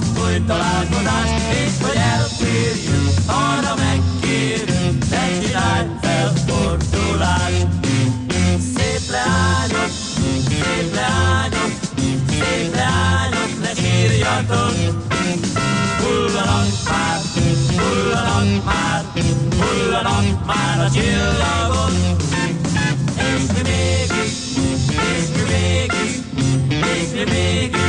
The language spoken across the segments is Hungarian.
az új találkozást, és hogy elférjünk, arra megkérünk, ne csinálj felfordulást. Szép leányok, szép leányok, szép leányok, ne sírjatok, hullanak már, hullanak már, hullanak már a csillagok, és mi mégis, és mi mégis, és mi mégis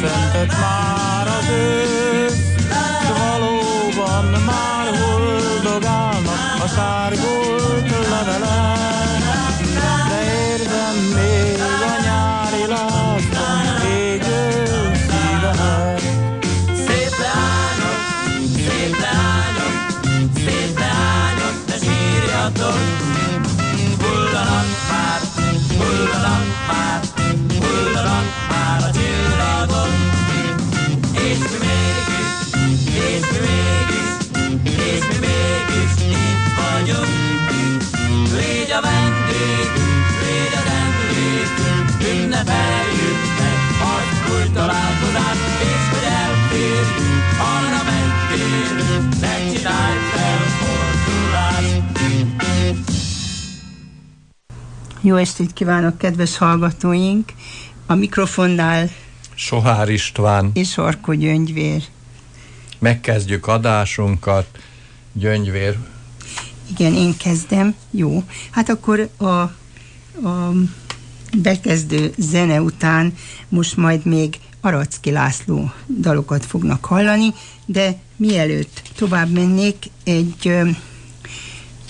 köszöntött már az ősz, valóban már huldogálnak a sárgult levelek, Jó estét kívánok, kedves hallgatóink! A mikrofonnál Sohár István, és Sarko Gyöngyvér. megkezdjük adásunkat, Gyöngyvér, Igen, én kezdem. Jó. Hát akkor a, a bekezdő zene után most majd még Aracki László dalokat fognak hallani, de mielőtt tovább mennék, egy ö,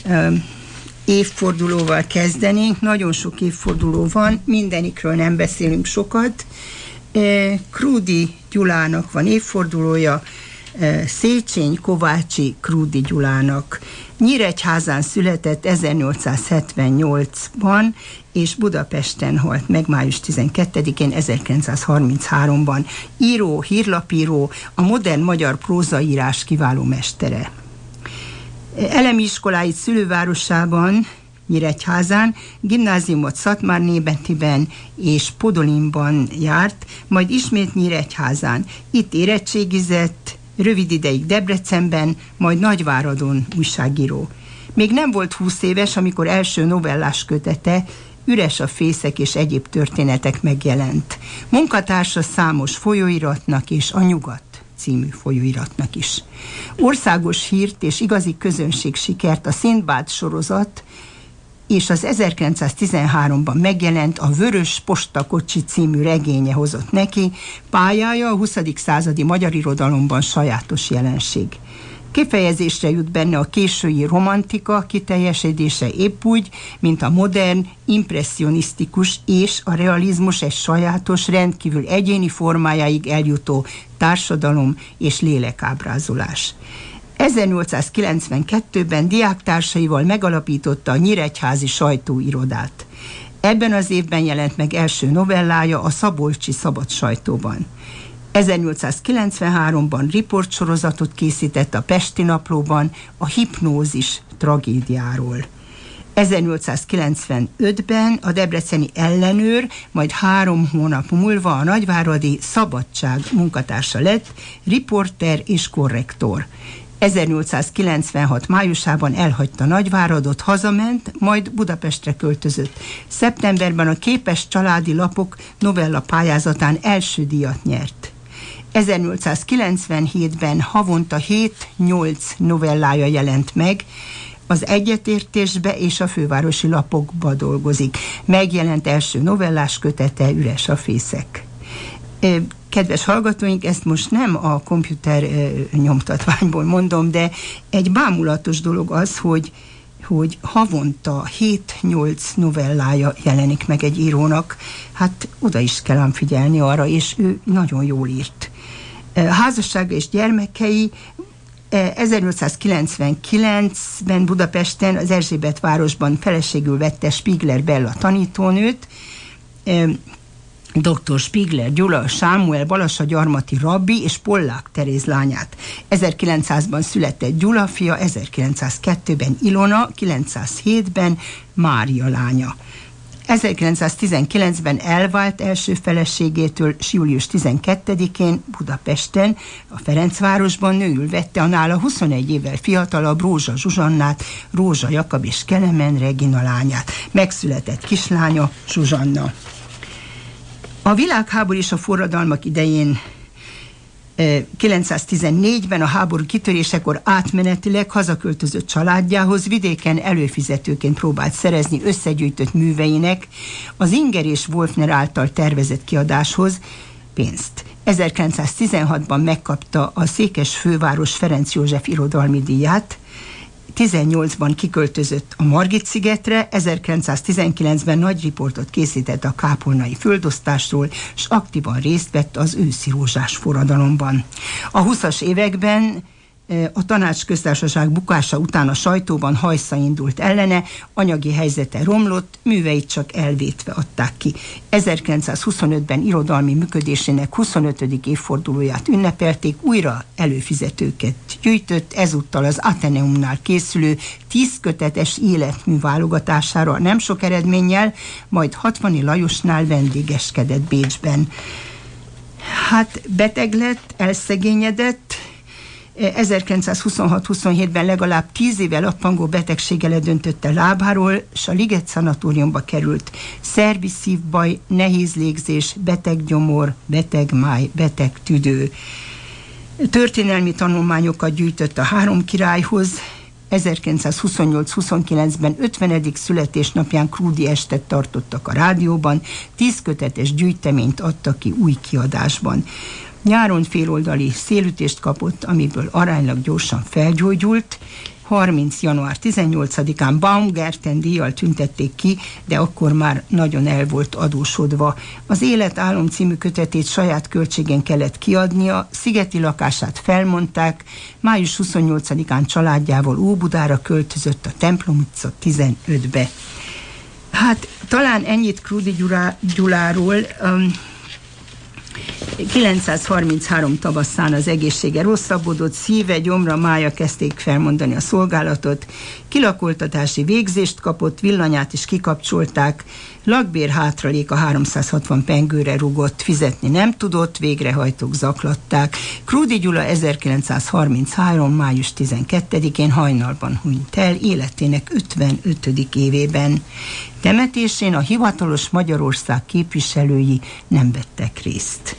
ö, évfordulóval kezdenénk. Nagyon sok évforduló van, mindenikről nem beszélünk sokat. Ö, Krúdi Gyulának van évfordulója, ö, Széchenyi Kovácsi Krúdi Gyulának. Nyíregyházán született 1878-ban, és Budapesten halt meg május 12-én 1933-ban. Író, hírlapíró, a modern magyar prózaírás kiváló mestere. Elemi iskoláit szülővárosában, Nyíregyházán, gimnáziumot Szatmárnébetiben és Podolinban járt, majd ismét Nyíregyházán. Itt érettségizett, rövid ideig Debrecenben, majd Nagyváradon újságíró. Még nem volt húsz éves, amikor első novellás kötete Üres a fészek és egyéb történetek megjelent. Munkatársa számos folyóiratnak és a Nyugat című folyóiratnak is. Országos hírt és igazi közönség sikert a Szindbád sorozat és az 1913-ban megjelent a Vörös Postakocsi című regénye hozott neki, pályája a 20. századi magyar irodalomban sajátos jelenség. Kifejezésre jut benne a késői romantika kiteljesedése épp úgy, mint a modern, impressionisztikus és a realizmus egy sajátos, rendkívül egyéni formájáig eljutó társadalom és lélekábrázolás. 1892-ben diáktársaival megalapította a Nyíregyházi sajtóirodát. Ebben az évben jelent meg első novellája a Szabolcsi Szabad Sajtóban. 1893-ban riportsorozatot készített a Pesti Naplóban a hipnózis tragédiáról. 1895-ben a debreceni ellenőr, majd három hónap múlva a nagyváradi Szabadság munkatársa lett, riporter és korrektor. 1896 májusában elhagyta Nagyváradot, hazament, majd Budapestre költözött. Szeptemberben a képes családi lapok novella pályázatán első díjat nyert. 1897-ben havonta 7-8 novellája jelent meg, az egyetértésbe és a fővárosi lapokba dolgozik. Megjelent első novellás kötete Üres a fészek. Kedves hallgatóink, ezt most nem a komputer nyomtatványból mondom, de egy bámulatos dolog az, hogy hogy havonta 7-8 novellája jelenik meg egy írónak, hát oda is kell ám figyelni arra, és ő nagyon jól írt. Házassága és gyermekei 1899-ben Budapesten az Erzsébet városban feleségül vette Spiegler Bella tanítónőt, dr. Spiegler Gyula, Sámuel Balassa gyarmati rabbi és Pollák Teréz lányát. 1900-ban született Gyula fia, 1902-ben Ilona, 907-ben Mária lánya. 1919-ben elvált első feleségétől, július 12-én Budapesten, a Ferencvárosban nőül vette a nála 21 évvel fiatalabb Rózsa Zsuzsannát, Rózsa Jakab és Kelemen Regina lányát. Megszületett kislánya Zsuzsanna. A világháború és a forradalmak idején 914-ben a háború kitörésekor átmenetileg hazaköltözött családjához vidéken előfizetőként próbált szerezni összegyűjtött műveinek az Inger és Wolfner által tervezett kiadáshoz pénzt. 1916-ban megkapta a Székes főváros Ferenc József irodalmi díját, 18-ban kiköltözött a Margit-szigetre, 1919-ben nagy riportot készített a kápolnai földosztásról, és aktívan részt vett az őszi rózsás forradalomban. A 20-as években a tanácsköztársaság bukása után a sajtóban hajsza indult ellene, anyagi helyzete romlott, műveit csak elvétve adták ki. 1925-ben irodalmi működésének 25. évfordulóját ünnepelték, újra előfizetőket gyűjtött, ezúttal az Ateneumnál készülő tízkötetes életmű válogatására nem sok eredménnyel, majd 60 Lajosnál vendégeskedett Bécsben. Hát beteg lett, elszegényedett, 1926-27-ben legalább 10 éve lappangó betegsége ledöntötte lábáról, és a Liget szanatóriumba került. Szervi szívbaj, nehéz légzés, beteg gyomor, beteg máj, beteg tüdő. Történelmi tanulmányokat gyűjtött a három királyhoz, 1928-29-ben 50. születésnapján Krúdi estet tartottak a rádióban, tíz kötetes gyűjteményt adtak ki új kiadásban. Nyáron féloldali szélütést kapott, amiből aránylag gyorsan felgyógyult, 30. január 18-án Baumgarten díjjal tüntették ki, de akkor már nagyon el volt adósodva. Az Élet álom című kötetét saját költségen kellett kiadnia, szigeti lakását felmondták, május 28-án családjával Óbudára költözött a Templom utca 15-be. Hát talán ennyit Krudi Gyuláról. Um, 933 tavaszán az egészsége rosszabbodott, szíve, gyomra, mája kezdték felmondani a szolgálatot, kilakoltatási végzést kapott, villanyát is kikapcsolták, lakbér hátralék a 360 pengőre rugott, fizetni nem tudott, végrehajtók zaklatták. Krúdi Gyula 1933. május 12-én hajnalban hunyt el, életének 55. évében. Temetésén a hivatalos Magyarország képviselői nem vettek részt.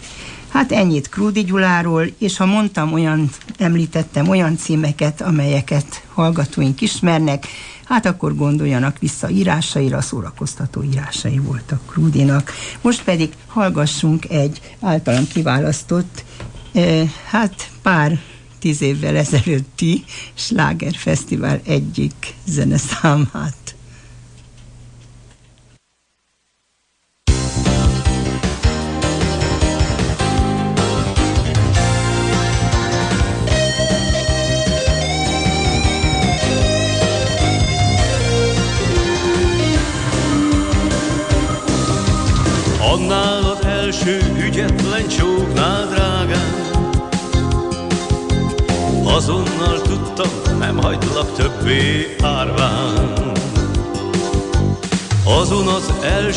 Hát ennyit Krúdi Gyuláról, és ha mondtam olyan, említettem olyan címeket, amelyeket hallgatóink ismernek, hát akkor gondoljanak vissza írásaira, szórakoztató írásai voltak Krúdinak. Most pedig hallgassunk egy általam kiválasztott, eh, hát pár tíz évvel ezelőtti slágerfesztivál egyik zeneszámát.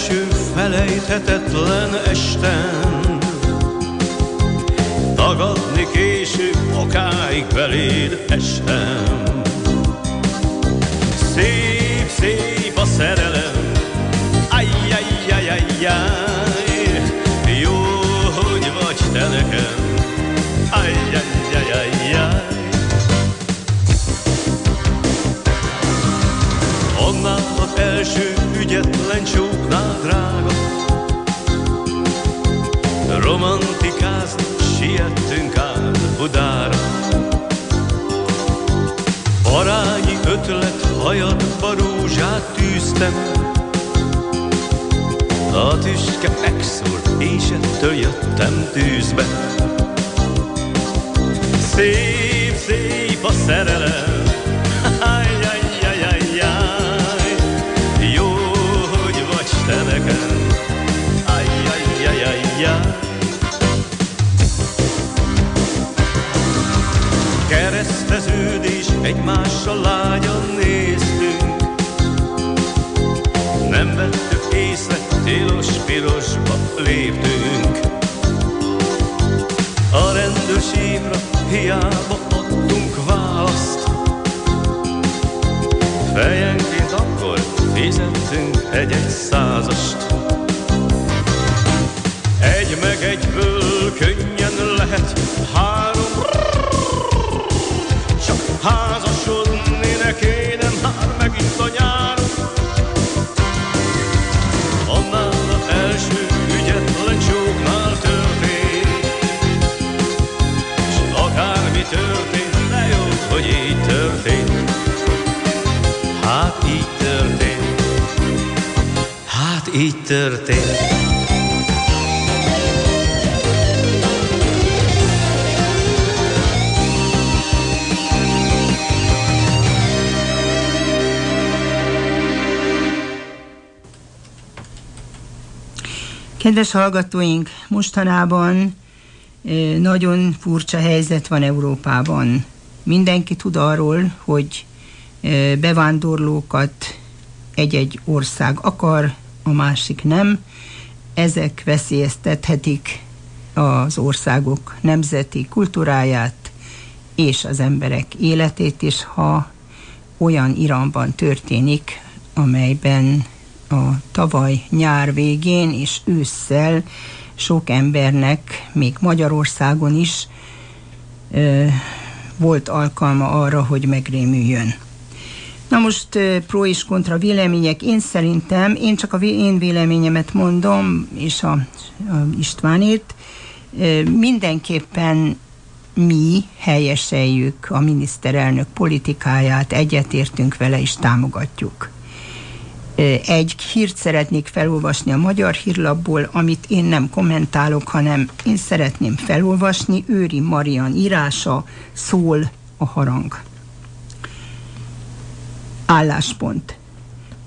Az első Kedves hallgatóink, mostanában nagyon furcsa helyzet van Európában. Mindenki tud arról, hogy bevándorlókat egy-egy ország akar, a másik nem. Ezek veszélyeztethetik az országok nemzeti kultúráját és az emberek életét is, ha olyan Iranban történik, amelyben a tavaly nyár végén és ősszel sok embernek, még Magyarországon is ö, volt alkalma arra, hogy megrémüljön. Na most pro és kontra vélemények. Én szerintem, én csak a én véleményemet mondom, és a, a Istvánét, mindenképpen mi helyeseljük a miniszterelnök politikáját, egyetértünk vele és támogatjuk. Egy hírt szeretnék felolvasni a Magyar Hírlapból, amit én nem kommentálok, hanem én szeretném felolvasni. Őri Marian írása szól a harang. Álláspont.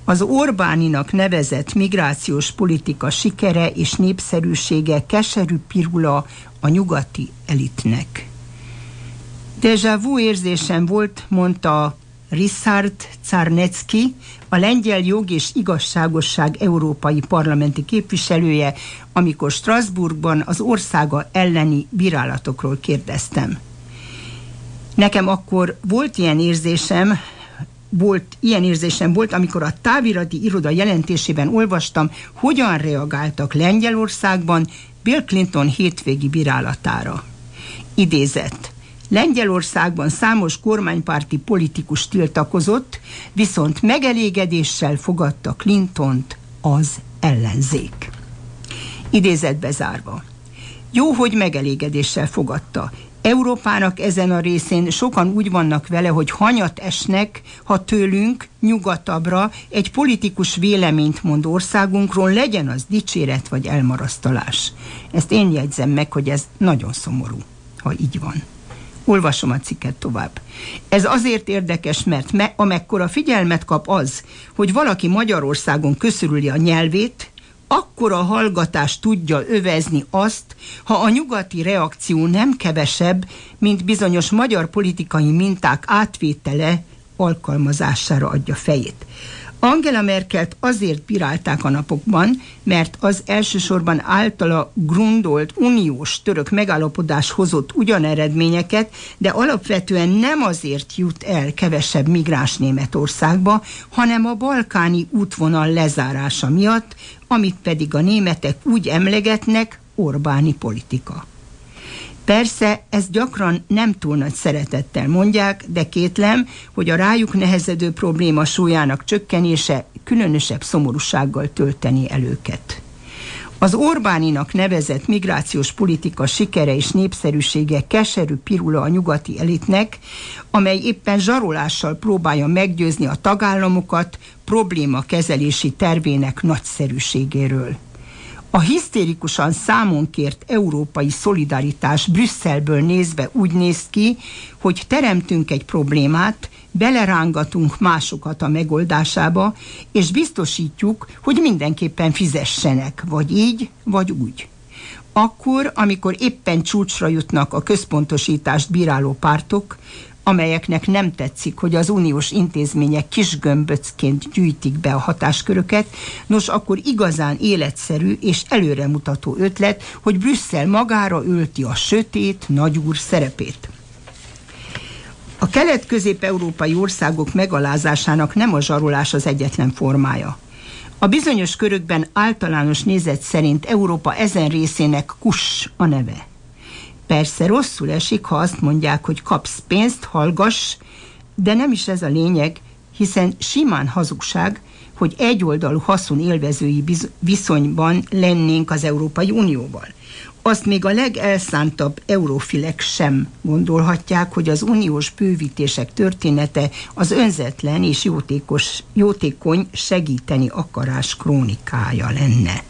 Az Orbáninak nevezett migrációs politika sikere és népszerűsége keserű pirula a nyugati elitnek. Deja vu érzésem volt, mondta Richard Czarnecki, a lengyel jog és igazságosság európai parlamenti képviselője, amikor Strasbourgban az országa elleni bírálatokról kérdeztem. Nekem akkor volt ilyen érzésem, volt, ilyen érzésem volt, amikor a távirati iroda jelentésében olvastam, hogyan reagáltak Lengyelországban Bill Clinton hétvégi bírálatára. Idézett. Lengyelországban számos kormánypárti politikus tiltakozott, viszont megelégedéssel fogadta Clintont az ellenzék. Idézet bezárva. Jó, hogy megelégedéssel fogadta. Európának ezen a részén sokan úgy vannak vele, hogy hanyat esnek, ha tőlünk nyugatabbra egy politikus véleményt mond országunkról, legyen az dicséret vagy elmarasztalás. Ezt én jegyzem meg, hogy ez nagyon szomorú, ha így van. Olvasom a cikket tovább. Ez azért érdekes, mert me, amekkora figyelmet kap az, hogy valaki Magyarországon köszörüli a nyelvét, akkor a hallgatás tudja övezni azt, ha a nyugati reakció nem kevesebb, mint bizonyos magyar politikai minták átvétele alkalmazására adja fejét. Angela Merkelt azért bírálták a napokban, mert az elsősorban általa grundolt uniós török megállapodás hozott ugyan eredményeket, de alapvetően nem azért jut el kevesebb migráns Németországba, hanem a balkáni útvonal lezárása miatt, amit pedig a németek úgy emlegetnek, Orbáni politika. Persze ezt gyakran nem túl nagy szeretettel mondják, de kétlem, hogy a rájuk nehezedő probléma súlyának csökkenése különösebb szomorúsággal tölteni el őket. Az Orbáninak nevezett migrációs politika sikere és népszerűsége keserű pirula a nyugati elitnek, amely éppen zsarolással próbálja meggyőzni a tagállamokat probléma kezelési tervének nagyszerűségéről. A hisztérikusan számon kért európai szolidaritás Brüsszelből nézve úgy néz ki, hogy teremtünk egy problémát, belerángatunk másokat a megoldásába, és biztosítjuk, hogy mindenképpen fizessenek, vagy így, vagy úgy. Akkor, amikor éppen csúcsra jutnak a központosítást bíráló pártok, amelyeknek nem tetszik, hogy az uniós intézmények kis gömböcként gyűjtik be a hatásköröket, nos akkor igazán életszerű és előremutató ötlet, hogy Brüsszel magára ölti a sötét nagyúr szerepét. A kelet-közép-európai országok megalázásának nem a zsarolás az egyetlen formája. A bizonyos körökben általános nézet szerint Európa ezen részének kus a neve. Persze rosszul esik, ha azt mondják, hogy kapsz pénzt, hallgass, de nem is ez a lényeg, hiszen simán hazugság, hogy egyoldalú haszon élvezői viszonyban lennénk az Európai Unióval. Azt még a legelszántabb eurofilek sem gondolhatják, hogy az uniós bővítések története az önzetlen és jótékos, jótékony segíteni akarás krónikája lenne.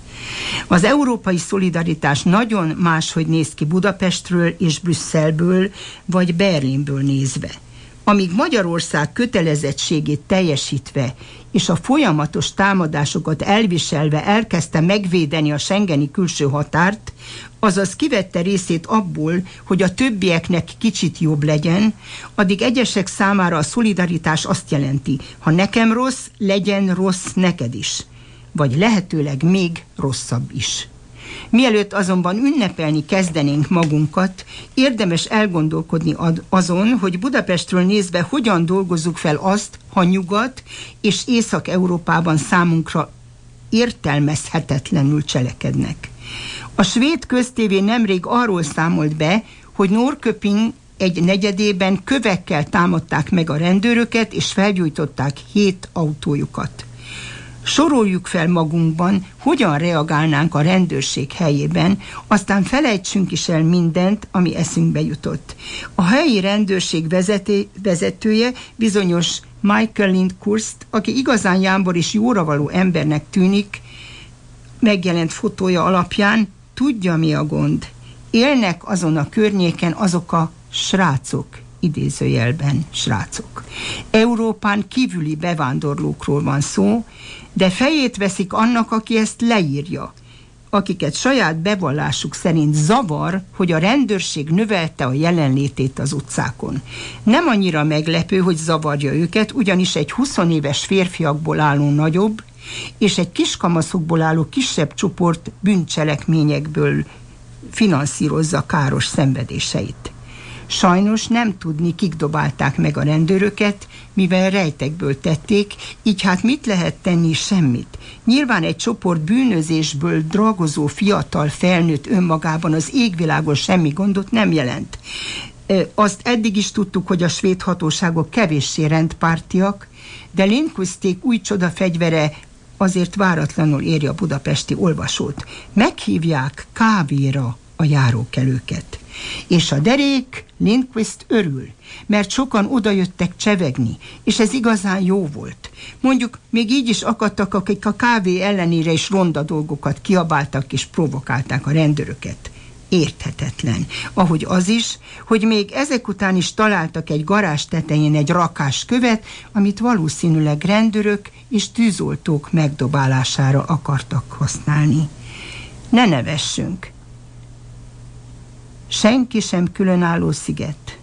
Az európai szolidaritás nagyon máshogy néz ki Budapestről és Brüsszelből, vagy Berlinből nézve. Amíg Magyarország kötelezettségét teljesítve és a folyamatos támadásokat elviselve elkezdte megvédeni a Schengeni külső határt, azaz kivette részét abból, hogy a többieknek kicsit jobb legyen, addig egyesek számára a szolidaritás azt jelenti, ha nekem rossz, legyen rossz neked is vagy lehetőleg még rosszabb is. Mielőtt azonban ünnepelni kezdenénk magunkat, érdemes elgondolkodni azon, hogy Budapestről nézve hogyan dolgozzuk fel azt, ha Nyugat és Észak-Európában számunkra értelmezhetetlenül cselekednek. A svéd köztévé nemrég arról számolt be, hogy Norköping egy negyedében kövekkel támadták meg a rendőröket, és felgyújtották hét autójukat soroljuk fel magunkban, hogyan reagálnánk a rendőrség helyében, aztán felejtsünk is el mindent, ami eszünkbe jutott. A helyi rendőrség vezeté, vezetője bizonyos Michael Lindkurst, aki igazán jámbor és jóravaló embernek tűnik, megjelent fotója alapján tudja, mi a gond. Élnek azon a környéken azok a srácok, idézőjelben srácok. Európán kívüli bevándorlókról van szó, de fejét veszik annak, aki ezt leírja, akiket saját bevallásuk szerint zavar, hogy a rendőrség növelte a jelenlétét az utcákon. Nem annyira meglepő, hogy zavarja őket, ugyanis egy 20 éves férfiakból álló nagyobb, és egy kiskamaszokból álló kisebb csoport bűncselekményekből finanszírozza káros szenvedéseit. Sajnos nem tudni, kik dobálták meg a rendőröket, mivel rejtekből tették, így hát mit lehet tenni? Semmit. Nyilván egy csoport bűnözésből dragozó fiatal felnőtt önmagában az égvilágon semmi gondot nem jelent. Azt eddig is tudtuk, hogy a svéd hatóságok kevéssé rendpártiak, de Lindquisték új csoda fegyvere azért váratlanul éri a budapesti olvasót. Meghívják kávéra a járókelőket. És a derék Lindquist örül, mert sokan odajöttek csevegni, és ez igazán jó volt. Mondjuk még így is akadtak, akik a kávé ellenére is ronda dolgokat kiabáltak és provokálták a rendőröket. Érthetetlen. Ahogy az is, hogy még ezek után is találtak egy garázs tetején egy rakás követ, amit valószínűleg rendőrök és tűzoltók megdobálására akartak használni. Ne nevessünk! Senki sem különálló sziget.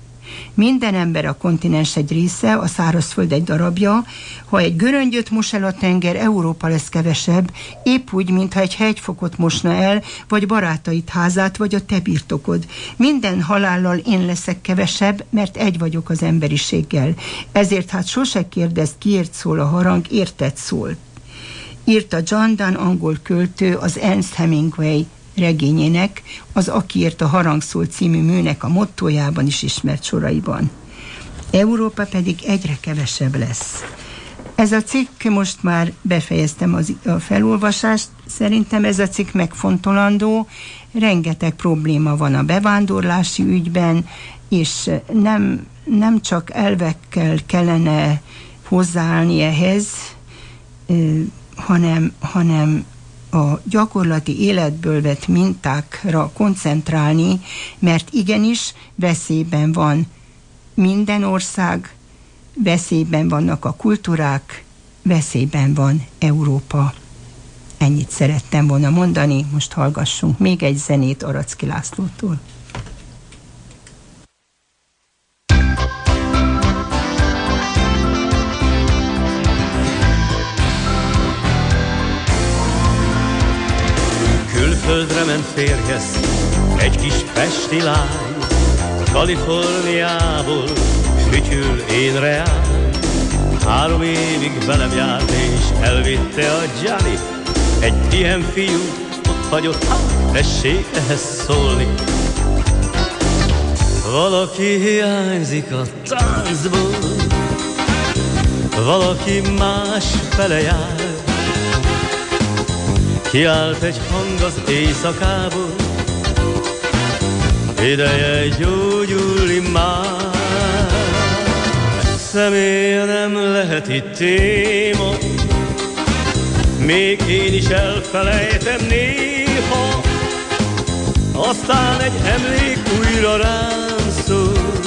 Minden ember a kontinens egy része, a szárazföld egy darabja. Ha egy göröngyöt mos el a tenger, Európa lesz kevesebb, épp úgy, mintha egy hegyfokot mosna el, vagy barátait házát, vagy a te birtokod. Minden halállal én leszek kevesebb, mert egy vagyok az emberiséggel. Ezért hát sose kérdezd, kiért szól a harang, érted szól. Írta John Donne, angol költő, az Ernst Hemingway regényének, az Akiért a harangszól című műnek a mottójában is ismert soraiban. Európa pedig egyre kevesebb lesz. Ez a cikk, most már befejeztem az, a felolvasást, szerintem ez a cikk megfontolandó, rengeteg probléma van a bevándorlási ügyben, és nem, nem csak elvekkel kellene hozzáállni ehhez, hanem, hanem a gyakorlati életből vett mintákra koncentrálni, mert igenis veszélyben van minden ország, veszélyben vannak a kultúrák, veszélyben van Európa. Ennyit szerettem volna mondani, most hallgassunk még egy zenét Aracki Lászlótól. Külföldre ment férjhez egy kis pesti lány, Kaliforniából fütyül én reál. Három évig velem járt és elvitte a Gianni, egy ilyen fiú ott hagyott, hát tessék ehhez szólni. Valaki hiányzik a táncból, valaki más fele jár, Kiált egy hang az éjszakából, ideje gyógyulni már. Személye nem lehet itt téma, még én is elfelejtem néha, aztán egy emlék újra rám szól,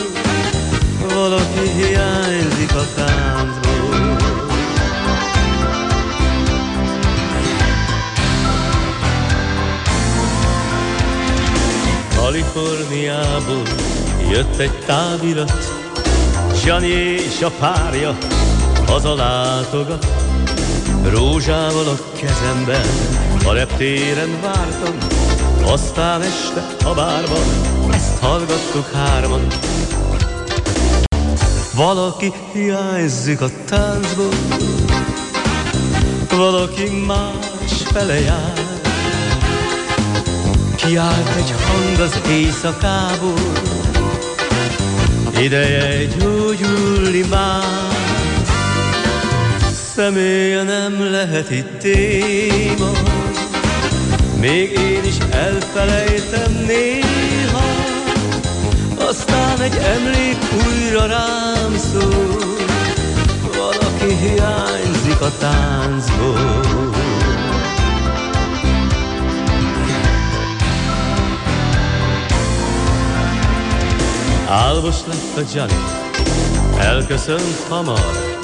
valaki hiányzik a táncból. Kaliforniából jött egy távirat, Gianni és a párja hazalátogat. Rózsával a kezemben a reptéren vártam, aztán este a bárban ezt hallgattuk hárman. Valaki hiányzik a táncból, valaki más fele jár. Kiállt egy hang az éjszakából, ideje gyógyulni már. Személye nem lehet itt téma, még én is elfelejtem néha. Aztán egy emlék újra rám szól, valaki hiányzik a táncból. Álmos lett a Gianni, elköszönt hamar,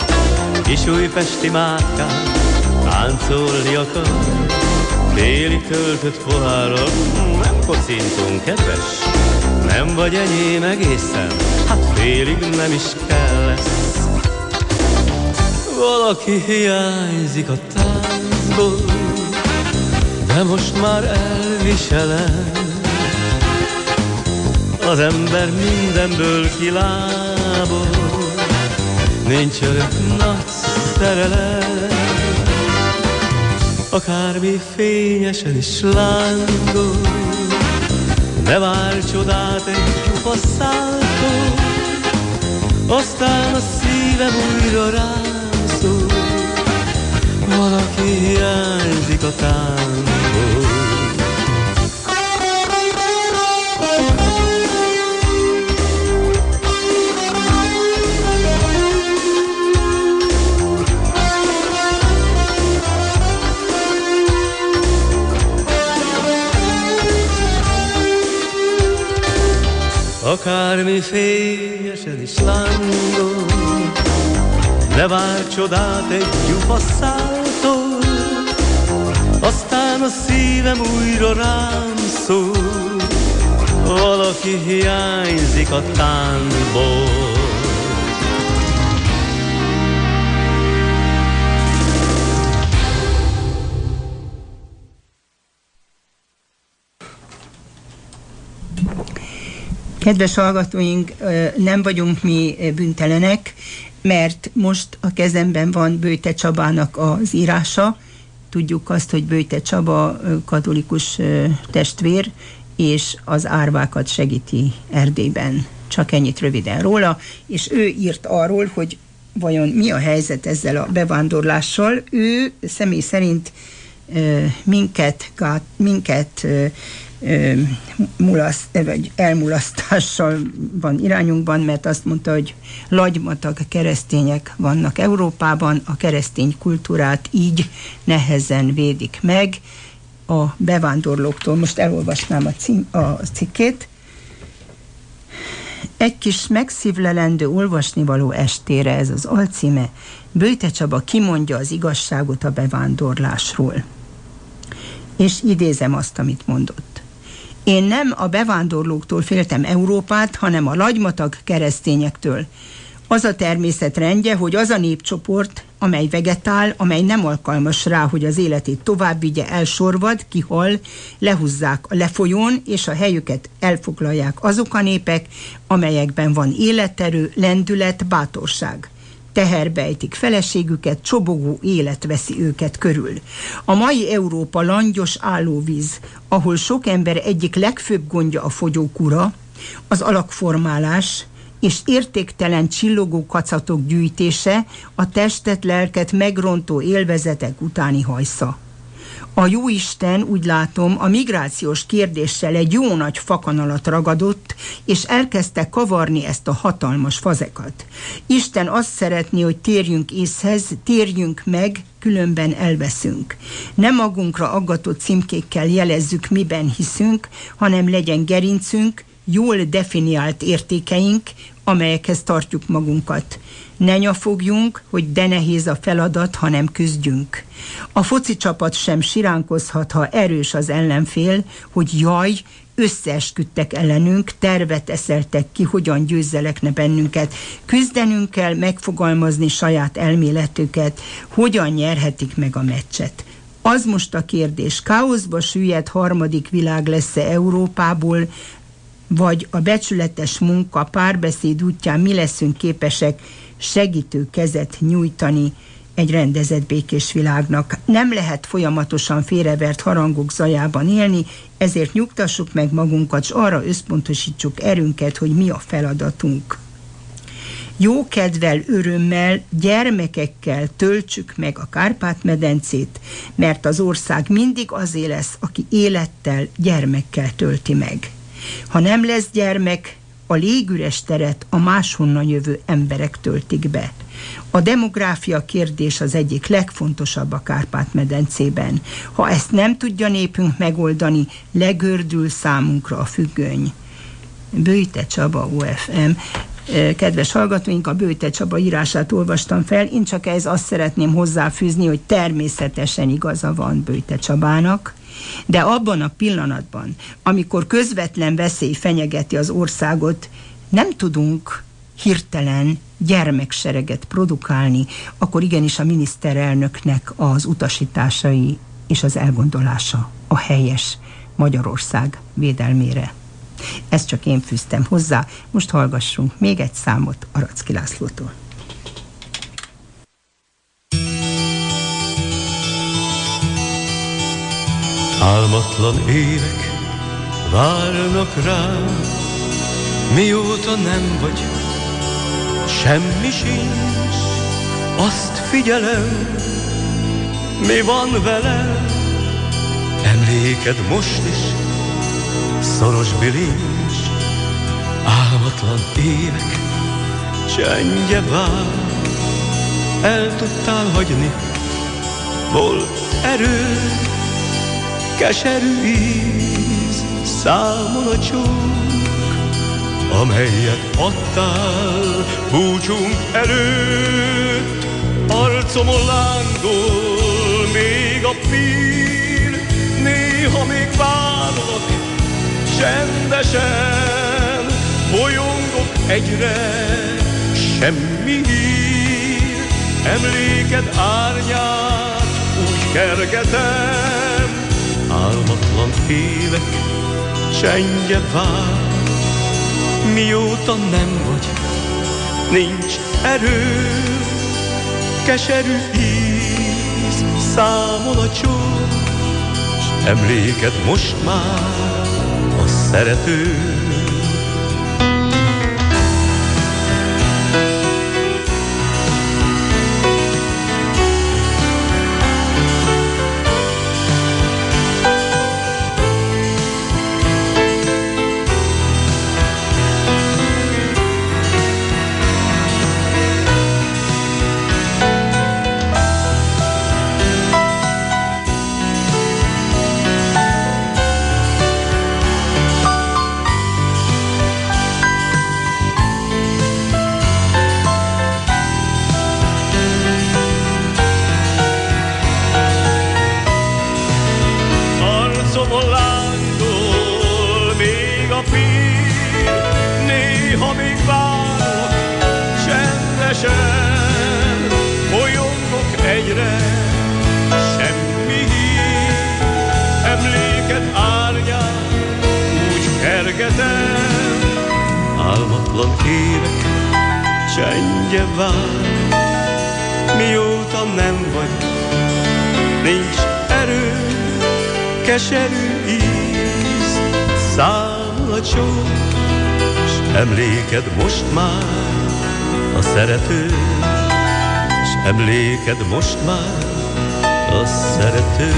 kis újpesti mátkán táncolni akar. Téli töltött pohárral, nem kocintunk, kedves, nem vagy enyém egészen, hát félig nem is kell lesz. Valaki hiányzik a táncból, de most már elviselem az ember mindenből kilábol, nincs örök nagy szerelem. Akármi fényesen is lángol, ne vár csodát egy csupa száltól, aztán a szívem újra rám valaki hiányzik a táncból. Akármi fényesen is lángol, ne vár csodát egy gyufaszáltól, aztán a szívem újra rám szól, valaki hiányzik a táncból. Kedves hallgatóink, nem vagyunk mi büntelenek, mert most a kezemben van Bőte Csabának az írása. Tudjuk azt, hogy Bőte Csaba katolikus testvér, és az árvákat segíti Erdélyben. Csak ennyit röviden róla, és ő írt arról, hogy vajon mi a helyzet ezzel a bevándorlással. Ő személy szerint minket, minket mulaszt, vagy elmulasztással van irányunkban, mert azt mondta, hogy lagymatag keresztények vannak Európában, a keresztény kultúrát így nehezen védik meg a bevándorlóktól. Most elolvasnám a, cím, a cikkét. Egy kis megszívlelendő olvasnivaló estére ez az alcíme. Bőte Csaba kimondja az igazságot a bevándorlásról. És idézem azt, amit mondott. Én nem a bevándorlóktól féltem Európát, hanem a lagymatag keresztényektől. Az a természet rendje, hogy az a népcsoport, amely vegetál, amely nem alkalmas rá, hogy az életét tovább vigye, elsorvad, kihal, lehúzzák a lefolyón, és a helyüket elfoglalják azok a népek, amelyekben van életerő, lendület, bátorság teherbejtik feleségüket, csobogó élet veszi őket körül. A mai Európa langyos állóvíz, ahol sok ember egyik legfőbb gondja a fogyókura, az alakformálás, és értéktelen csillogó kacatok gyűjtése, a testet, lelket megrontó élvezetek utáni hajsza. A jóisten, úgy látom, a migrációs kérdéssel egy jó nagy fakanalat ragadott, és elkezdte kavarni ezt a hatalmas fazekat. Isten azt szeretné, hogy térjünk észhez, térjünk meg, különben elveszünk. Nem magunkra aggatott címkékkel jelezzük, miben hiszünk, hanem legyen gerincünk, jól definiált értékeink, amelyekhez tartjuk magunkat. Ne nyafogjunk, hogy de nehéz a feladat, hanem küzdjünk. A foci csapat sem siránkozhat, ha erős az ellenfél, hogy jaj, összeesküdtek ellenünk, tervet eszeltek ki, hogyan győzzelekne bennünket. Küzdenünk kell megfogalmazni saját elméletüket, hogyan nyerhetik meg a meccset. Az most a kérdés, káoszba süllyedt harmadik világ lesz-e Európából, vagy a becsületes munka párbeszéd útján mi leszünk képesek segítő kezet nyújtani egy rendezett békés világnak. Nem lehet folyamatosan félrevert harangok zajában élni, ezért nyugtassuk meg magunkat, és arra összpontosítsuk erőnket, hogy mi a feladatunk. Jó kedvel, örömmel, gyermekekkel töltsük meg a Kárpát-medencét, mert az ország mindig azé lesz, aki élettel, gyermekkel tölti meg. Ha nem lesz gyermek, a légüres teret a máshonnan jövő emberek töltik be. A demográfia kérdés az egyik legfontosabb a Kárpát-medencében. Ha ezt nem tudja népünk megoldani, legördül számunkra a függöny. Bőjte Csaba, UFM. Kedves hallgatóink, a Bőte Csaba írását olvastam fel, én csak ez azt szeretném hozzáfűzni, hogy természetesen igaza van Bőte Csabának, de abban a pillanatban, amikor közvetlen veszély fenyegeti az országot, nem tudunk hirtelen gyermeksereget produkálni, akkor igenis a miniszterelnöknek az utasításai és az elgondolása a helyes Magyarország védelmére. Ezt csak én fűztem hozzá, most hallgassunk még egy számot Aracki Lászlótól. Álmatlan évek várnak rám, mióta nem vagy, semmi sincs, azt figyelem, mi van velem, emléked most is, szoros bilincs, álmatlan évek, csendje vár, el tudtál hagyni, volt erő, keserű íz, számol a csók, amelyet adtál búcsunk előtt. Arcomon lángol még a pír, néha még várok, Csendesen bolyongok egyre, semmi hír, emléked árnyát úgy kergetem, álmatlan évek csendje vár, mióta nem vagy, nincs erő, keserű íz, számol a csók, emléked most már szerető. Szerető, s emléked most már a szerető.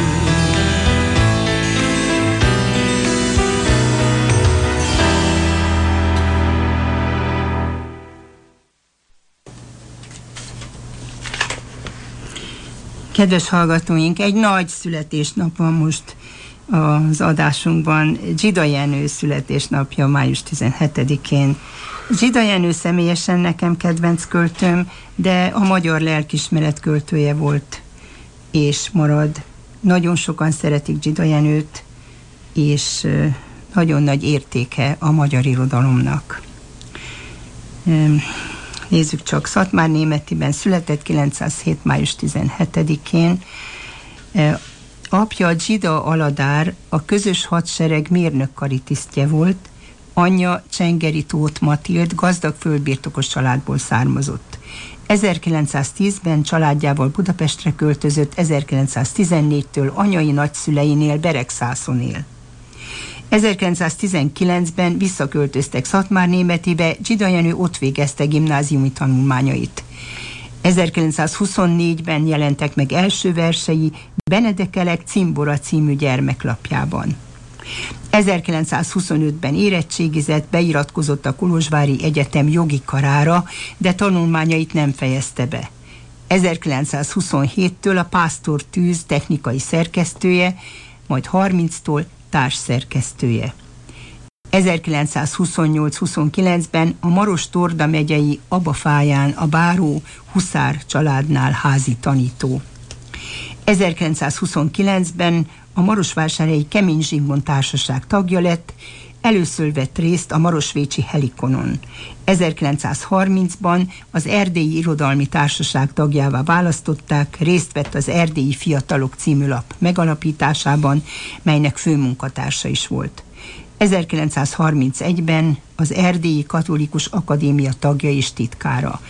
Kedves hallgatóink, egy nagy születésnap van most az adásunkban. Zsida Jenő születésnapja május 17-én. Zsida Jenő személyesen nekem kedvenc költőm, de a magyar lelkismeret költője volt és marad. Nagyon sokan szeretik Zsida Jenőt, és nagyon nagy értéke a magyar irodalomnak. Nézzük csak, Szatmár Németiben született 907. május 17-én. E, Apja Zsida Aladár a közös hadsereg mérnök karitisztje volt, anyja Csengeri Tóth Matild gazdag földbirtokos családból származott. 1910-ben családjával Budapestre költözött, 1914-től anyai nagyszüleinél Beregszászon él. 1919-ben visszaköltöztek Szatmár-Németibe, Zsida Jenő ott végezte gimnáziumi tanulmányait. 1924-ben jelentek meg első versei Benedekelek Cimbora című gyermeklapjában. 1925-ben érettségizett, beiratkozott a Kolozsvári Egyetem jogi karára, de tanulmányait nem fejezte be. 1927-től a Pásztor Tűz technikai szerkesztője, majd 30-tól társszerkesztője. 1928-29-ben a Maros Torda megyei Abafáján a Báró Huszár családnál házi tanító. 1929-ben a Marosvásárhelyi Kemény Zsigmond Társaság tagja lett, először vett részt a Marosvécsi Helikonon. 1930-ban az Erdélyi Irodalmi Társaság tagjává választották, részt vett az Erdélyi Fiatalok című lap megalapításában, melynek főmunkatársa is volt. 1931-ben az Erdélyi Katolikus Akadémia tagja és titkára.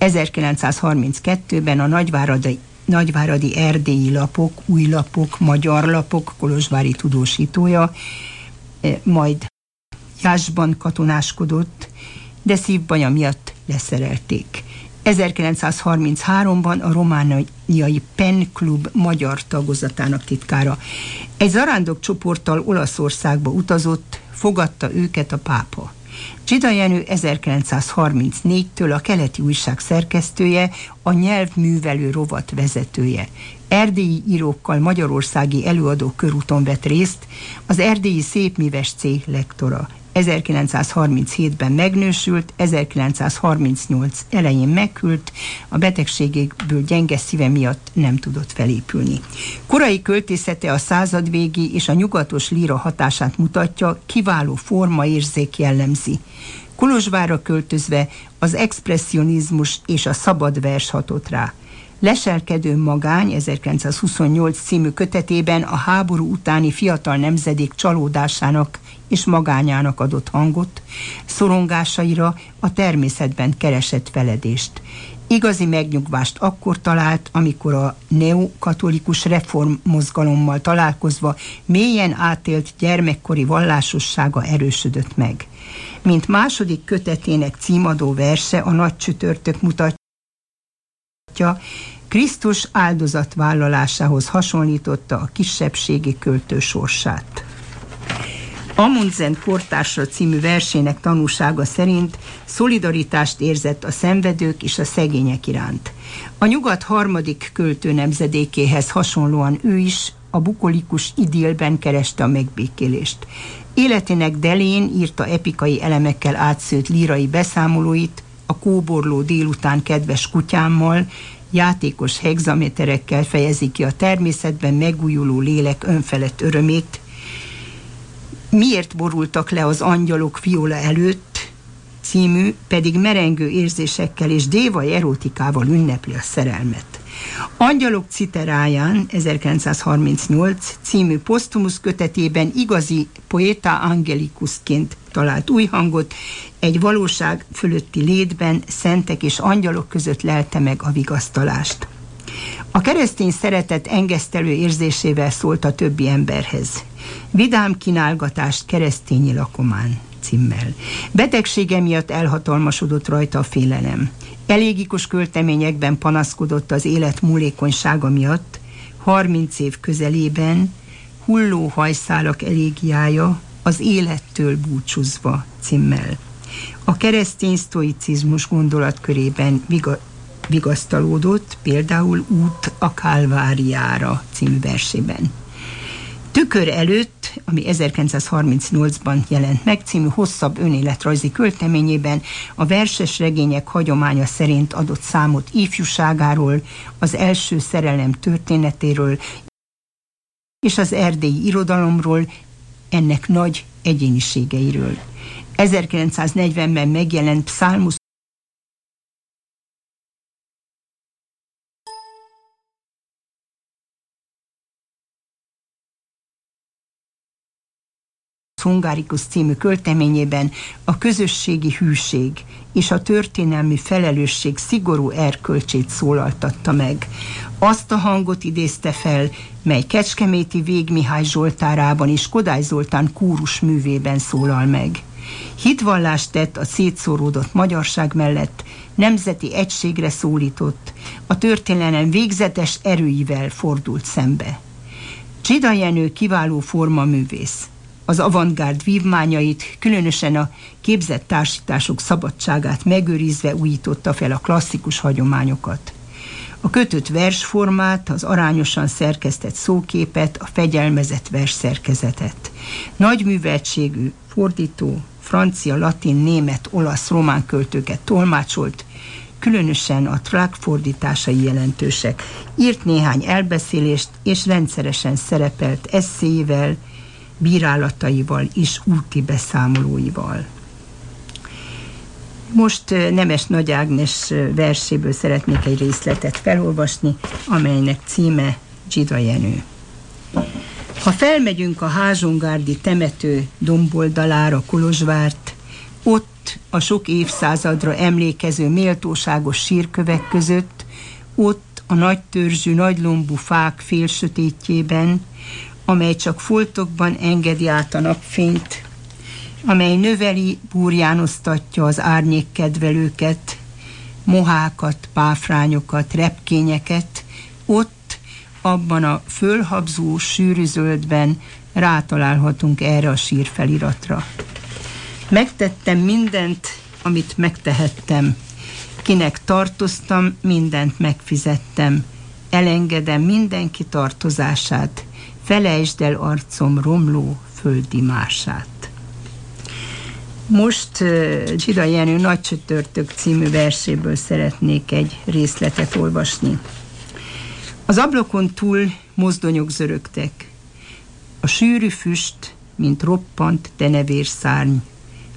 1932-ben a Nagyváradi nagyváradi erdélyi lapok, új lapok, magyar lapok, kolozsvári tudósítója, majd Jásban katonáskodott, de szívbaja miatt leszerelték. 1933-ban a romániai Pen Club magyar tagozatának titkára. Egy zarándok csoporttal Olaszországba utazott, fogadta őket a pápa. Csida Jenő 1934-től a keleti újság szerkesztője, a nyelvművelő rovat vezetője. Erdélyi írókkal magyarországi előadó körúton vett részt, az erdélyi szépműves cég lektora. 1937-ben megnősült, 1938 elején meghűlt, a betegségéből gyenge szíve miatt nem tudott felépülni. Korai költészete a századvégi és a nyugatos líra hatását mutatja, kiváló formaérzék jellemzi. Kolozsvára költözve az expressionizmus és a szabad vers hatott rá. Leselkedő magány 1928 című kötetében a háború utáni fiatal nemzedék csalódásának és magányának adott hangot, szorongásaira a természetben keresett feledést. Igazi megnyugvást akkor talált, amikor a neokatolikus reformmozgalommal találkozva mélyen átélt gyermekkori vallásossága erősödött meg. Mint második kötetének címadó verse a nagy csütörtök mutatja, Krisztus áldozatvállalásához hasonlította a kisebbségi költő sorsát. Amundsen kortársra című versének tanúsága szerint szolidaritást érzett a szenvedők és a szegények iránt. A nyugat harmadik költő nemzedékéhez hasonlóan ő is a bukolikus idillben kereste a megbékélést. Életének delén írta epikai elemekkel átszőtt lírai beszámolóit, a kóborló délután kedves kutyámmal, játékos hexaméterekkel fejezi ki a természetben megújuló lélek önfelett örömét, Miért borultak le az angyalok viola előtt című, pedig merengő érzésekkel és dévai erotikával ünnepli a szerelmet. Angyalok citeráján 1938 című posztumusz kötetében igazi poeta angelikusként talált új hangot, egy valóság fölötti létben szentek és angyalok között lelte meg a vigasztalást. A keresztény szeretet engesztelő érzésével szólt a többi emberhez. Vidám kínálgatást keresztényi lakomán címmel. Betegsége miatt elhatalmasodott rajta a félelem. Elégikos költeményekben panaszkodott az élet múlékonysága miatt, 30 év közelében hulló hajszálak elégiája az élettől búcsúzva címmel. A keresztény sztoicizmus gondolatkörében viga, vigasztalódott, például Út a Kálváriára című versében. Tükör előtt, ami 1938-ban jelent meg, című hosszabb önéletrajzi költeményében a verses regények hagyománya szerint adott számot ifjúságáról, az első szerelem történetéről és az erdélyi irodalomról, ennek nagy egyéniségeiről. 1940-ben megjelent Psalmus Hungarikus című költeményében a közösségi hűség és a történelmi felelősség szigorú erkölcsét szólaltatta meg. Azt a hangot idézte fel, mely Kecskeméti Vég Mihály Zsoltárában és Kodály Zoltán kúrus művében szólal meg. Hitvallást tett a szétszóródott magyarság mellett, nemzeti egységre szólított, a történelem végzetes erőivel fordult szembe. Csida Jenő kiváló formaművész az avantgárd vívmányait, különösen a képzett társítások szabadságát megőrizve újította fel a klasszikus hagyományokat. A kötött versformát, az arányosan szerkesztett szóképet, a fegyelmezett versszerkezetet. Nagy műveltségű fordító, francia, latin, német, olasz, román költőket tolmácsolt, különösen a track fordításai jelentősek. Írt néhány elbeszélést, és rendszeresen szerepelt eszével, bírálataival és úti beszámolóival. Most Nemes Nagy Ágnes verséből szeretnék egy részletet felolvasni, amelynek címe Gida Jenő. Ha felmegyünk a Házsongárdi temető domboldalára Kolozsvárt, ott a sok évszázadra emlékező méltóságos sírkövek között, ott a nagy törzsű, nagylombú fák félsötétjében, amely csak foltokban engedi át a napfényt, amely növeli, búrjánoztatja az árnyékkedvelőket, mohákat, páfrányokat, repkényeket, ott, abban a fölhabzó sűrű zöldben rátalálhatunk erre a sírfeliratra. Megtettem mindent, amit megtehettem. Kinek tartoztam, mindent megfizettem. Elengedem mindenki tartozását felejtsd el arcom romló földi mását. Most Zsida Jenő Nagy Csütörtök című verséből szeretnék egy részletet olvasni. Az ablakon túl mozdonyok zörögtek. A sűrű füst, mint roppant denevérszárny,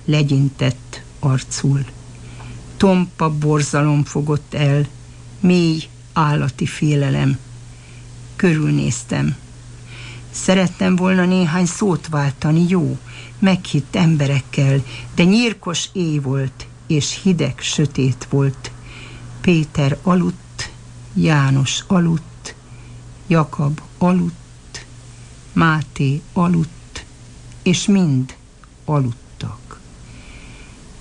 legyintett arcul. Tompa borzalom fogott el, mély állati félelem. Körülnéztem. Szerettem volna néhány szót váltani, jó, meghitt emberekkel, de nyírkos éj volt, és hideg, sötét volt. Péter aludt, János aludt, Jakab aludt, Máté aludt, és mind aludtak.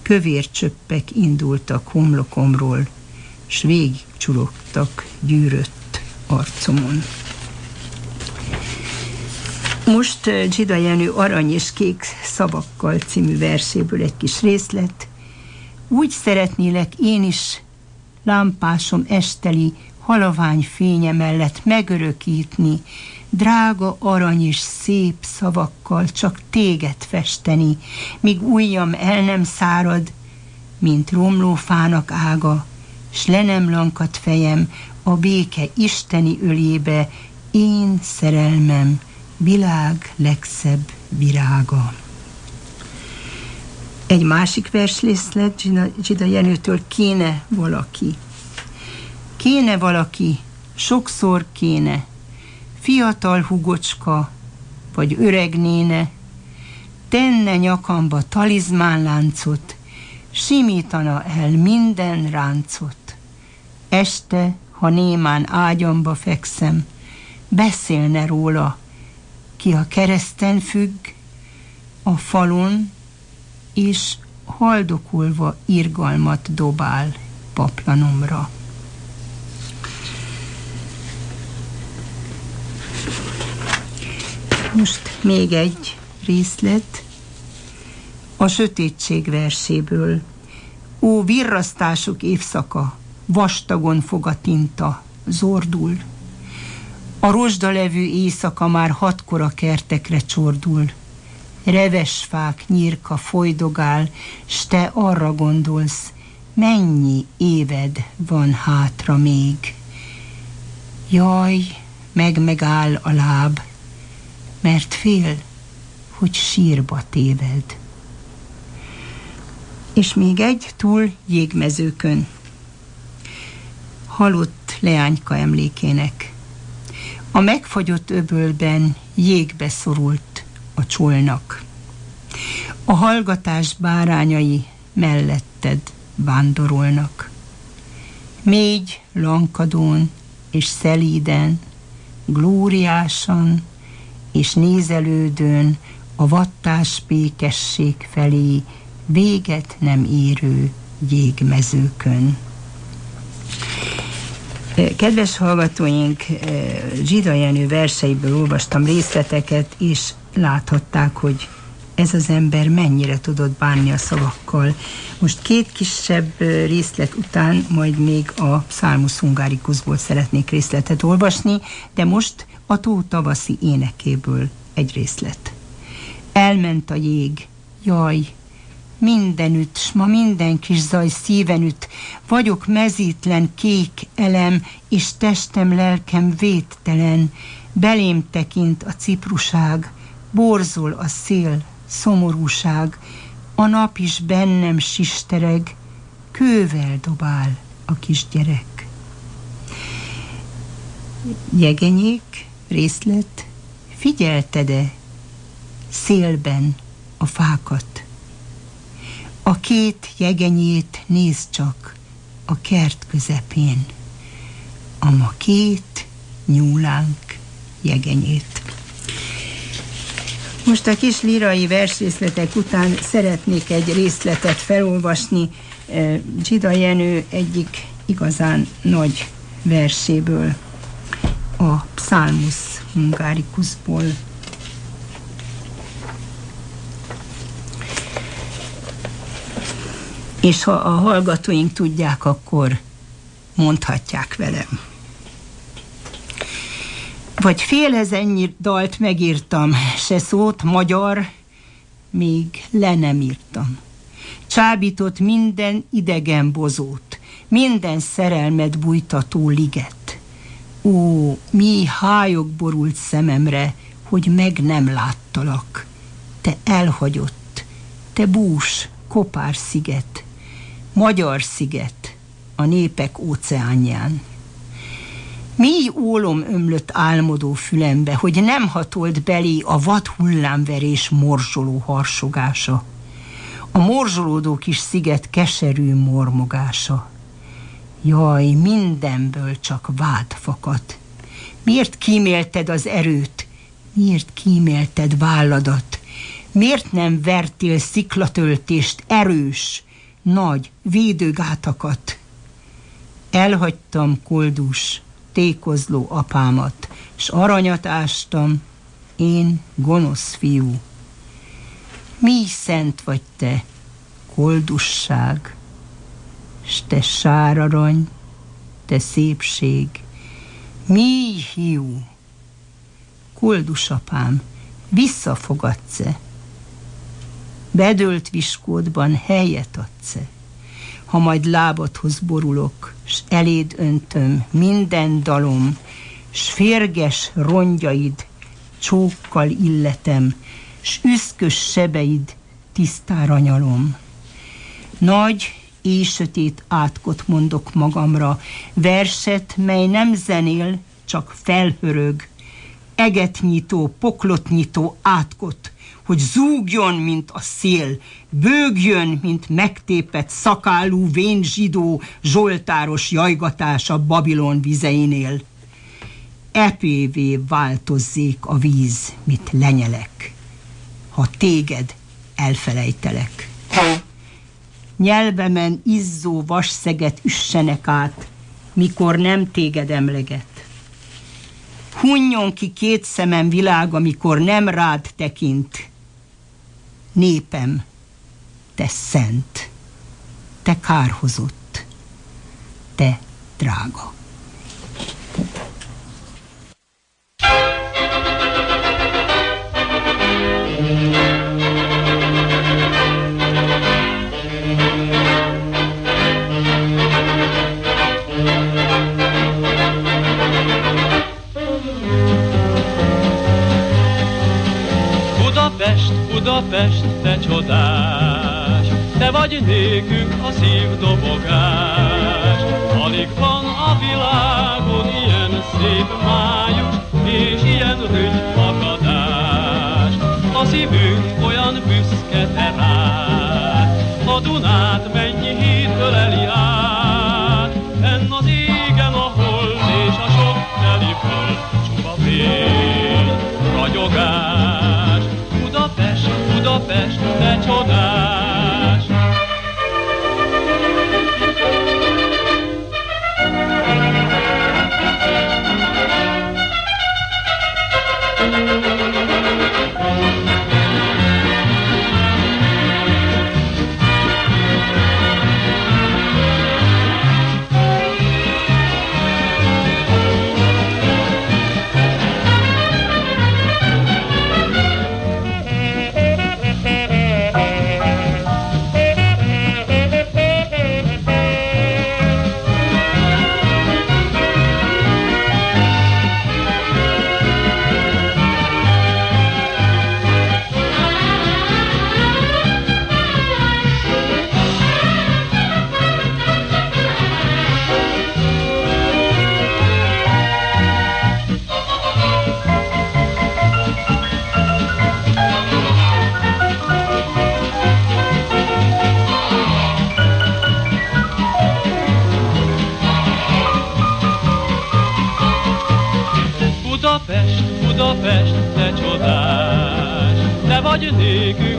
Kövér csöppek indultak homlokomról, s végig csurogtak gyűrött arcomon. Most Gida Jenő Arany és Kék szavakkal című verséből egy kis részlet. Úgy szeretnélek én is lámpásom esteli halavány fénye mellett megörökítni, drága arany és szép szavakkal csak téged festeni, míg ujjam el nem szárad, mint romlófának ága, s le nem lankat fejem a béke isteni ölébe, én szerelmem, világ legszebb virága. Egy másik verslészlet Zsida Jenőtől kéne valaki. Kéne valaki, sokszor kéne, fiatal hugocska, vagy öreg néne, tenne nyakamba talizmánláncot, simítana el minden ráncot. Este, ha némán ágyamba fekszem, beszélne róla, ki a kereszten függ, a falon, és haldokulva irgalmat dobál paplanomra. Most még egy részlet a sötétség verséből. Ó, virrasztások évszaka, vastagon fog a tinta, zordul, a rozsdalevő éjszaka már hatkor a kertekre csordul. Reves fák nyírka folydogál, s te arra gondolsz, mennyi éved van hátra még. Jaj, meg megáll a láb, mert fél, hogy sírba téved. És még egy túl jégmezőkön. Halott leányka emlékének a megfagyott öbölben jégbe szorult a csolnak. A hallgatás bárányai melletted vándorolnak. Mégy lankadón és szelíden, glóriásan és nézelődön a vattás békesség felé véget nem érő jégmezőkön. Kedves hallgatóink, Zsida Jenő verseiből olvastam részleteket, és láthatták, hogy ez az ember mennyire tudott bánni a szavakkal. Most két kisebb részlet után majd még a Salmus Hungárikuszból szeretnék részletet olvasni, de most a tó tavaszi énekéből egy részlet. Elment a jég, jaj, mindenütt, s ma minden kis zaj szíven üt, vagyok mezítlen, kék elem, és testem, lelkem védtelen, belém tekint a cipruság, borzol a szél, szomorúság, a nap is bennem sistereg, kővel dobál a kisgyerek. Jegenyék, részlet, figyelted-e szélben a fákat? A két jegenyét néz csak a kert közepén, a ma két nyúlánk jegenyét. Most a kis lirai versrészletek után szeretnék egy részletet felolvasni Gida Jenő egyik igazán nagy verséből, a Psalmus Hungárikuszból. És ha a hallgatóink tudják, akkor mondhatják velem. Vagy ennyi dalt megírtam, se szót magyar, még le nem írtam. csábított minden idegen bozót, minden szerelmet bújtató liget. Ó, mi hájok borult szememre, hogy meg nem láttalak. Te elhagyott, te bús, kopár sziget, magyar sziget, a népek óceánján. Mi ólom ömlött álmodó fülembe, hogy nem hatolt belé a vad hullámverés morzsoló harsogása, a morzsolódó kis sziget keserű mormogása. Jaj, mindenből csak vád fakadt. Miért kímélted az erőt? Miért kímélted válladat? Miért nem vertél sziklatöltést erős, nagy védőgátakat? Elhagytam koldus, tékozló apámat, s aranyat ástam, én gonosz fiú. Mi szent vagy te, koldusság, s te sárarany, te szépség, mi hiú, koldusapám, visszafogadsz-e? Bedölt viskódban helyet adsz-e? Ha majd lábadhoz borulok, s eléd öntöm minden dalom, s férges rongyaid csókkal illetem, s üszkös sebeid tisztára nyalom. Nagy éjsötét átkot mondok magamra, verset, mely nem zenél, csak felhörög, eget nyitó, poklot nyitó átkot, hogy zúgjon, mint a szél, bőgjön, mint megtépett szakálú vén zsidó zsoltáros jajgatás a Babilon vizeinél. Epévé változzék a víz, mit lenyelek, ha téged elfelejtelek. Nyelvemen izzó vasszeget üssenek át, mikor nem téged emleget. Hunjon ki két szemem világ, amikor nem rád tekint. Népem, te szent, te kárhozott, te drága. Budapest, te csodás, te vagy nékünk a szív dobogás. Alig van a világon ilyen szép május, és ilyen rügy akadás. A szívünk olyan büszke te rád, a Dunát mennyi híd öleli át. Enn az égen a hold és a sok teli föld, csupa fény, ragyogás. Budapest, Budapest, te csodás! Budapest, te vagy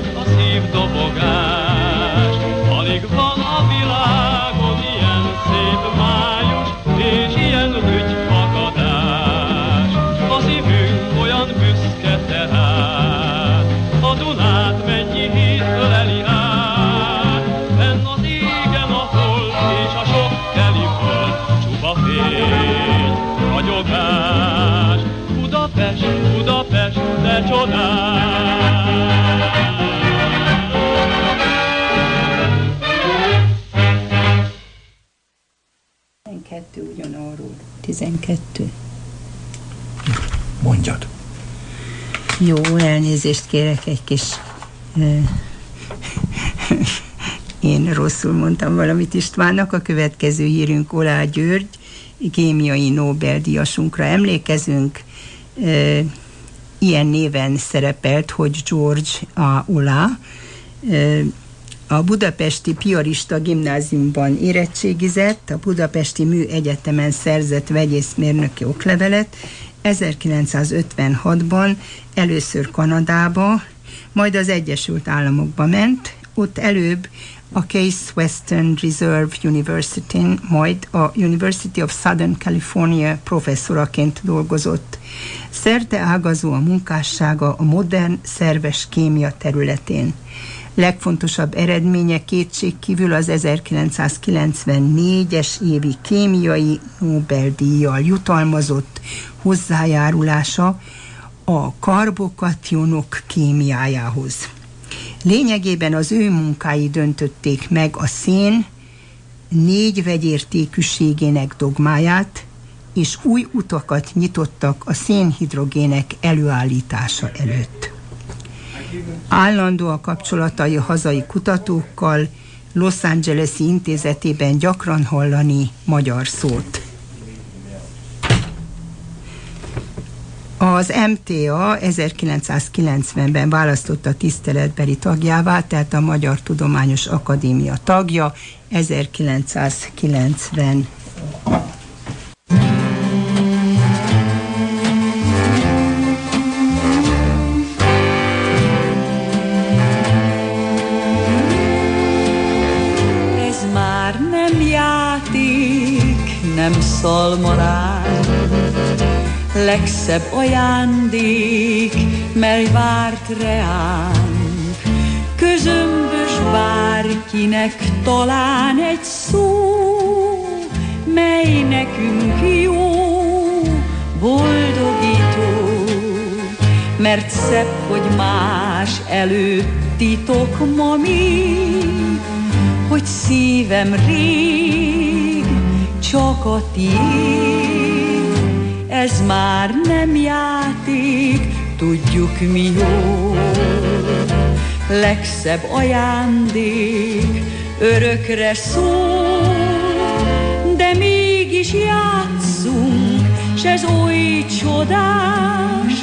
12. Mondjad. Jó, elnézést kérek egy kis... Én rosszul mondtam valamit Istvánnak. A következő hírünk Olá György, kémiai Nobel-díjasunkra emlékezünk. Ilyen néven szerepelt, hogy George A. Olá. A Budapesti Piarista Gimnáziumban érettségizett, a Budapesti Műegyetemen szerzett vegyészmérnöki oklevelet, 1956-ban először Kanadába, majd az Egyesült Államokba ment, ott előbb a Case Western Reserve University-n, majd a University of Southern California professzoraként dolgozott. Szerte ágazó a munkássága a modern szerves kémia területén. Legfontosabb eredménye kétségkívül az 1994-es évi kémiai Nobel-díjjal jutalmazott hozzájárulása a karbokationok kémiájához. Lényegében az ő munkái döntötték meg a szén négy vegyértékűségének dogmáját, és új utakat nyitottak a szénhidrogének előállítása előtt. Állandó a kapcsolatai hazai kutatókkal, Los Angeles-i intézetében gyakran hallani magyar szót. Az MTA 1990-ben választotta tiszteletbeli tagjává, tehát a Magyar Tudományos Akadémia tagja 1990 nem szalmarán. Legszebb ajándék, mely várt reánk, közömbös bárkinek talán egy szó, mely nekünk jó, boldogító, mert szebb, hogy más előtt titok ma mi, hogy szívem rég csak a tiéd, ez már nem játék, tudjuk mi jó. Legszebb ajándék, örökre szól, de mégis játszunk, s ez oly csodás,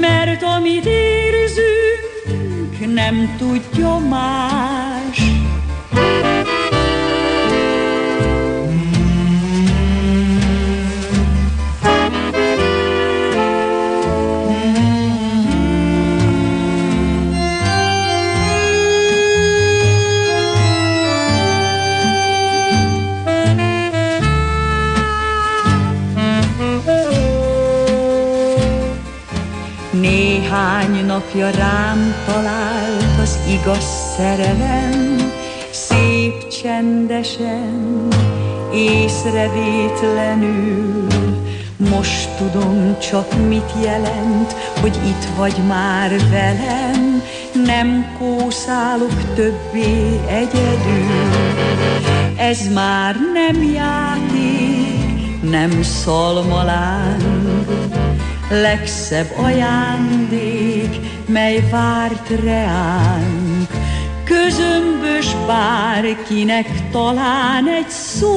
mert amit érzünk, nem tudja más. Napja rám talált az igaz szerelem, szép csendesen, észrevétlenül. Most tudom csak mit jelent, hogy itt vagy már velem, nem kószálok többé egyedül. Ez már nem játék, nem szalmaláng, legszebb ajándék, mely várt reánk. Közömbös bárkinek talán egy szó,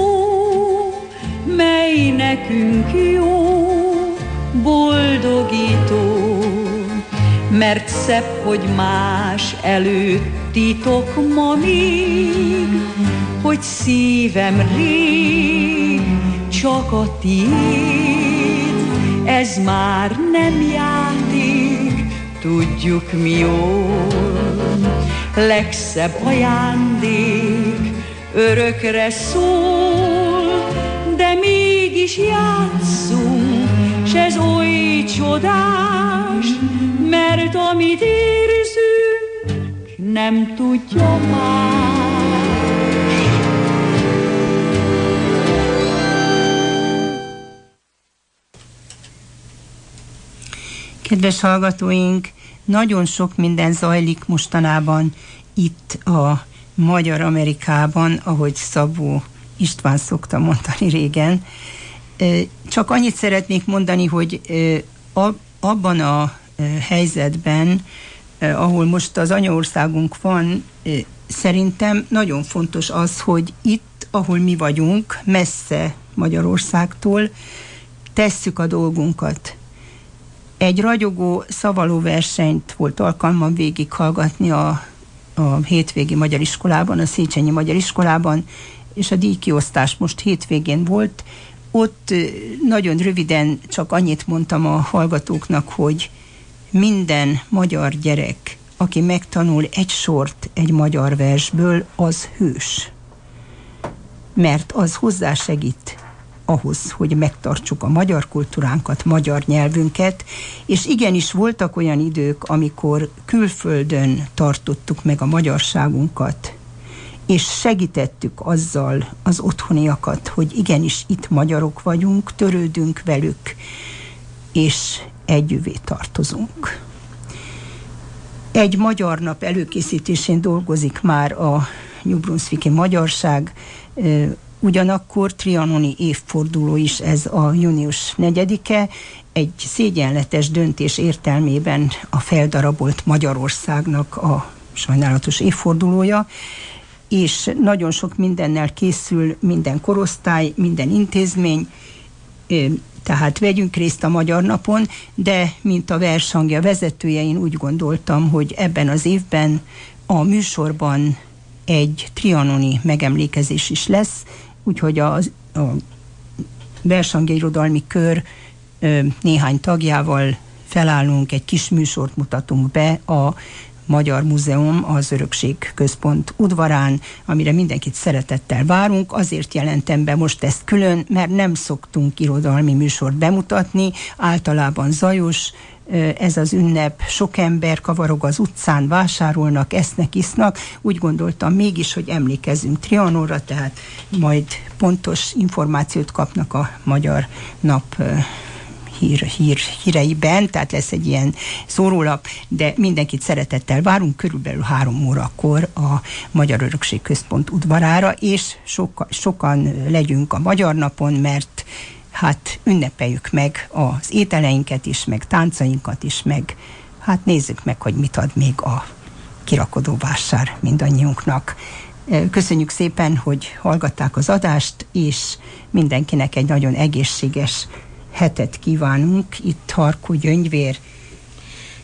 mely nekünk jó, boldogító, mert szebb, hogy más előtt titok ma még, hogy szívem rég csak a tiéd. Ez már nem játék, tudjuk mi jól. Legszebb ajándék, örökre szól, de mégis játszunk, s ez oly csodás, mert amit érzünk, nem tudja más. Kedves hallgatóink, nagyon sok minden zajlik mostanában itt a Magyar Amerikában, ahogy Szabó István szokta mondani régen. Csak annyit szeretnék mondani, hogy abban a helyzetben, ahol most az anyaországunk van, szerintem nagyon fontos az, hogy itt, ahol mi vagyunk, messze Magyarországtól, tesszük a dolgunkat. Egy ragyogó szavaló versenyt volt alkalmam végighallgatni a, a hétvégi magyar iskolában, a Széchenyi magyar iskolában, és a díjkiosztás most hétvégén volt. Ott nagyon röviden csak annyit mondtam a hallgatóknak, hogy minden magyar gyerek, aki megtanul egy sort egy magyar versből, az hős. Mert az hozzásegít ahhoz, hogy megtartsuk a magyar kultúránkat, magyar nyelvünket, és igenis voltak olyan idők, amikor külföldön tartottuk meg a magyarságunkat, és segítettük azzal az otthoniakat, hogy igenis itt magyarok vagyunk, törődünk velük, és együvé tartozunk. Egy magyar nap előkészítésén dolgozik már a New Brunswicki Magyarság, ugyanakkor trianoni évforduló is ez a június 4-e, egy szégyenletes döntés értelmében a feldarabolt Magyarországnak a sajnálatos évfordulója, és nagyon sok mindennel készül minden korosztály, minden intézmény, tehát vegyünk részt a Magyar Napon, de mint a versangja vezetője, én úgy gondoltam, hogy ebben az évben a műsorban egy trianoni megemlékezés is lesz, úgyhogy a, a versangja irodalmi kör néhány tagjával felállunk, egy kis műsort mutatunk be a Magyar Múzeum az Örökség Központ udvarán, amire mindenkit szeretettel várunk. Azért jelentem be most ezt külön, mert nem szoktunk irodalmi műsort bemutatni, általában zajos, ez az ünnep, sok ember kavarog az utcán, vásárolnak, esznek, isznak. Úgy gondoltam mégis, hogy emlékezzünk Trianonra, tehát majd pontos információt kapnak a Magyar Nap hír, hír, híreiben, tehát lesz egy ilyen szórólap, de mindenkit szeretettel várunk körülbelül három órakor a Magyar Örökség Központ udvarára, és soka, sokan legyünk a Magyar Napon, mert hát ünnepeljük meg az ételeinket is, meg táncainkat is, meg hát nézzük meg, hogy mit ad még a kirakodó vásár mindannyiunknak. Köszönjük szépen, hogy hallgatták az adást, és mindenkinek egy nagyon egészséges hetet kívánunk itt Harkó Gyöngyvér.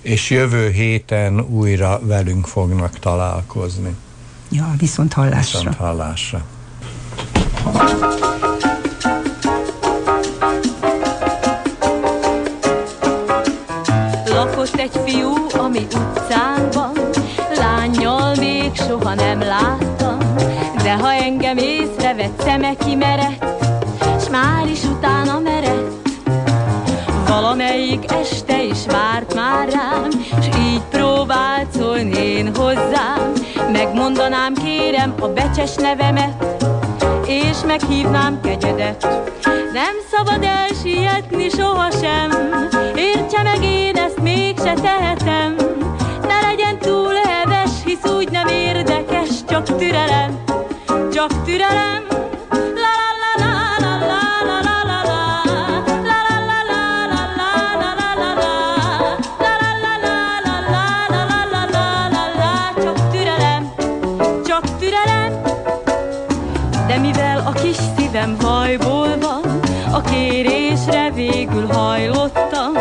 És jövő héten újra velünk fognak találkozni. Ja, viszont hallásra. Viszont hallásra. Fiú, ami utcán lányjal még soha nem láttam, de ha engem észrevett, szeme kimerett, s már is utána merett, Valamelyik este is várt már rám, S így próbált szólni én hozzám. Megmondanám kérem a becses nevemet, És meghívnám kegyedet. Nem szabad elsietni sohasem, Értse meg én ezt mégse tehetem. Nem érdekes, Csak türelem, csak türelem, szívem hajból van, a kérésre végül hajlottam,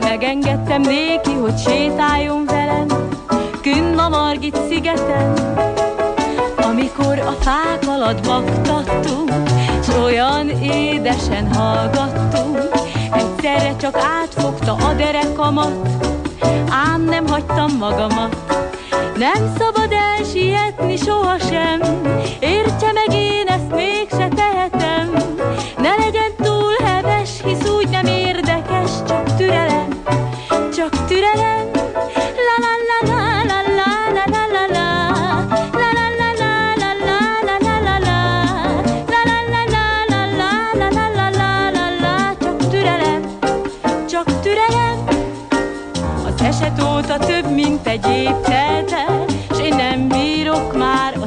megengedtem néki, hogy sétáljon Margit szigeten. Amikor a fák alatt baktattunk, s olyan édesen hallgattunk, egyszerre csak átfogta a derekamat, ám nem hagytam magamat. Nem szabad elsietni sohasem, értse meg én ezt mégse tehetem. Mint egy S én nem bírok már a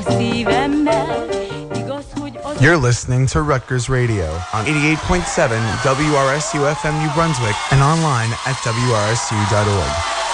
You're listening to Rutgers Radio on 88.7 WRSU FM New Brunswick and online at WRSU.org.